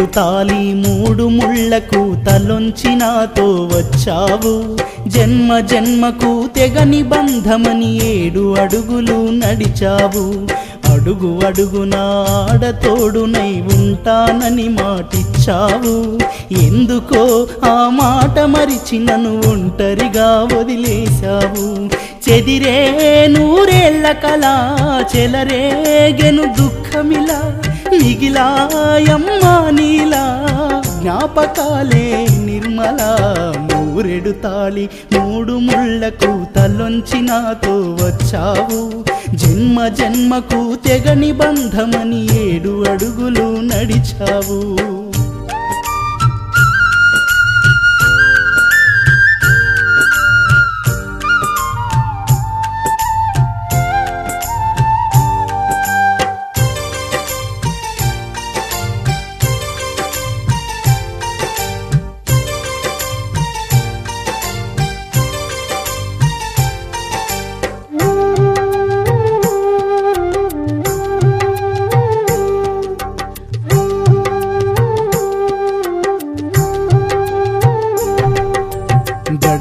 తాలి మూడు ముళ్ళకు తలొంచి నాతో వచ్చావు. జన్మ జన్మకు తెగ నిబంధమని ఏడు అడుగులు నడిచావు. అడుగు అడుగునాడ తోడునై ఉంటానని మాటిచ్చావు. ఎందుకో ఆ మాట మరిచి నన్ను ఒంటరిగా వదిలేశావు. చెదిరే నూరేళ్ళ కళ చెలరేగెను దుఃఖమిలా మిగిలాయమ్మా నీలా. జ్ఞాపకాలే నిర్మల మూరెడు తాళి మూడు ముళ్ళకు తలొంచి నాతో వచ్చావు. జన్మ జన్మకు తెగ నిబంధమని ఏడు అడుగులు నడిచావు.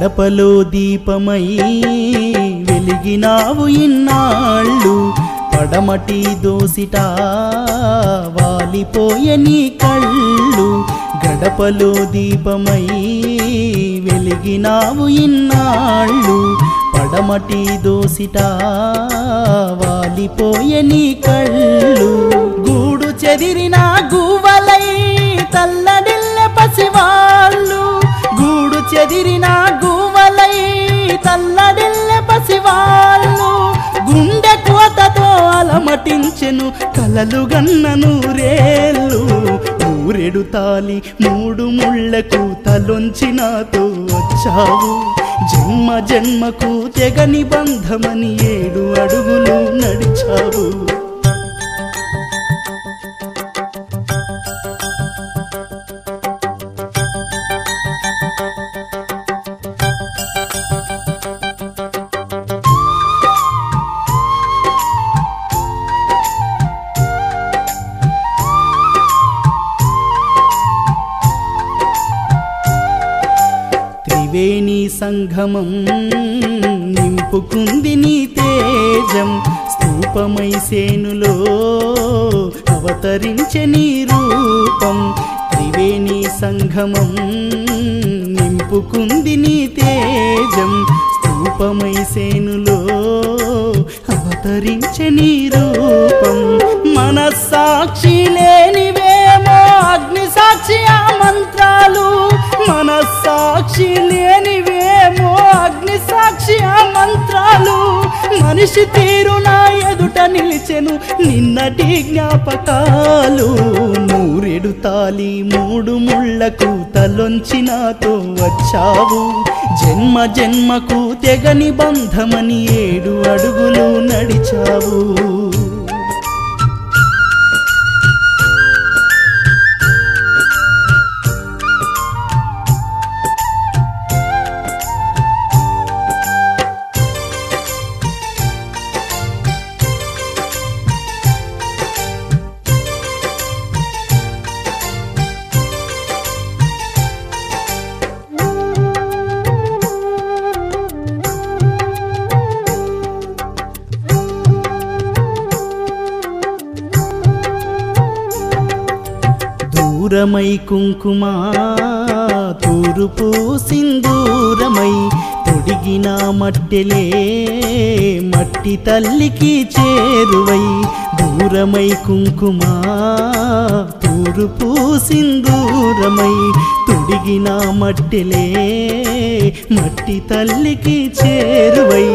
గడపలో దీపమై వెలిగినావు ఇన్నాళ్ళు. పడమటి దోసిట వాలిపోయని కళ్ళు. గడపలో దీపమై వెలిగినావు ఇన్నాళ్ళు. పడమటి దోసిట వాలిపోయని కళ్ళు. గూడు చెదిరిన అలమటించెను కలలు గన్నను రేళ్ళు ఊరెడు తాలి మూడు ముళ్ళకు తలొంచి నాతో వచ్చావు. జన్మ జన్మకు తెగ నిబంధమని ఏడు అడుగులు నడిచావు. సంగమం నింపుకుంది నీ తేజం. స్థూపమై సేనులో అవతరించే నీ రూపం. త్రివేణి సంగమం నింపుకుంది నీ తేజం. స్థూపమై సేనులో అవతరించే నీ రూపం. మనస్సాక్షి లేనివేమో అగ్ని సాక్షి ఆ మంత్రాలు. మనస్సాక్షి అగ్ని ఆ మంత్రాలు మనిషి తీరు నా ఎదుట నిలిచెను. నిన్నటి జ్ఞాపకాలు నూరెడు తాలి మూడు ముళ్ళకు తలొంచి నాతో వచ్చావు. జన్మ జన్మకు తెగని బంధమని ఏడు అడుగులు నడిచావు. దూరమై కుంకుమ తూరుపు సింధూరమై తొడిగిన మట్టెలే మట్టి తల్లికి చేరువై దూరమై కుంకుమ తూరుపు సింధూరమై తొడిగిన మట్టెలే మట్టి తల్లికి చేరువై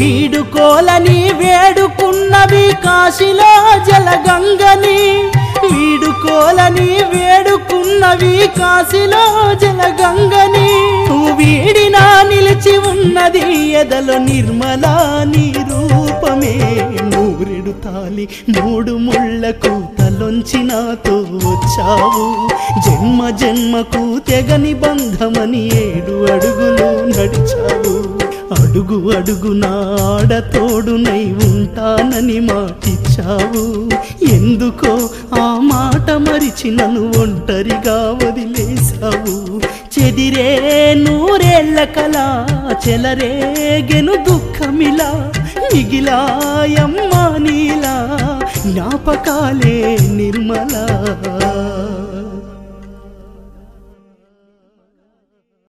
వీడుకోలని వేడుకున్నవి కాశీలో జలగంగని. వీడుకోలని వేడుకున్నవి కాశీలో జలగంగని నువ్వు వీడినా నిలిచి ఉన్నది ఎదలో నిర్మలా నీ రూపమే. నూరెడు తాలి మూడు ముళ్ళకు తలొంచి నాతో వచ్చావు. జన్మ జన్మకు తెగని బంధమని ఏడు అడుగులు నడిచావు. అడుగు అడుగు నాడతోడునై ఉంటానని మాటిచ్చావు. ఎందుకో ఆ మాట మరిచి నన్ను ఒంటరిగా వదిలేశావు. చెదిరే నూరేళ్ళ కల చెలరేగెను దుఃఖమిలా మిగిలాయమ్మా నీలా జ్ఞాపకాలే నిర్మలా.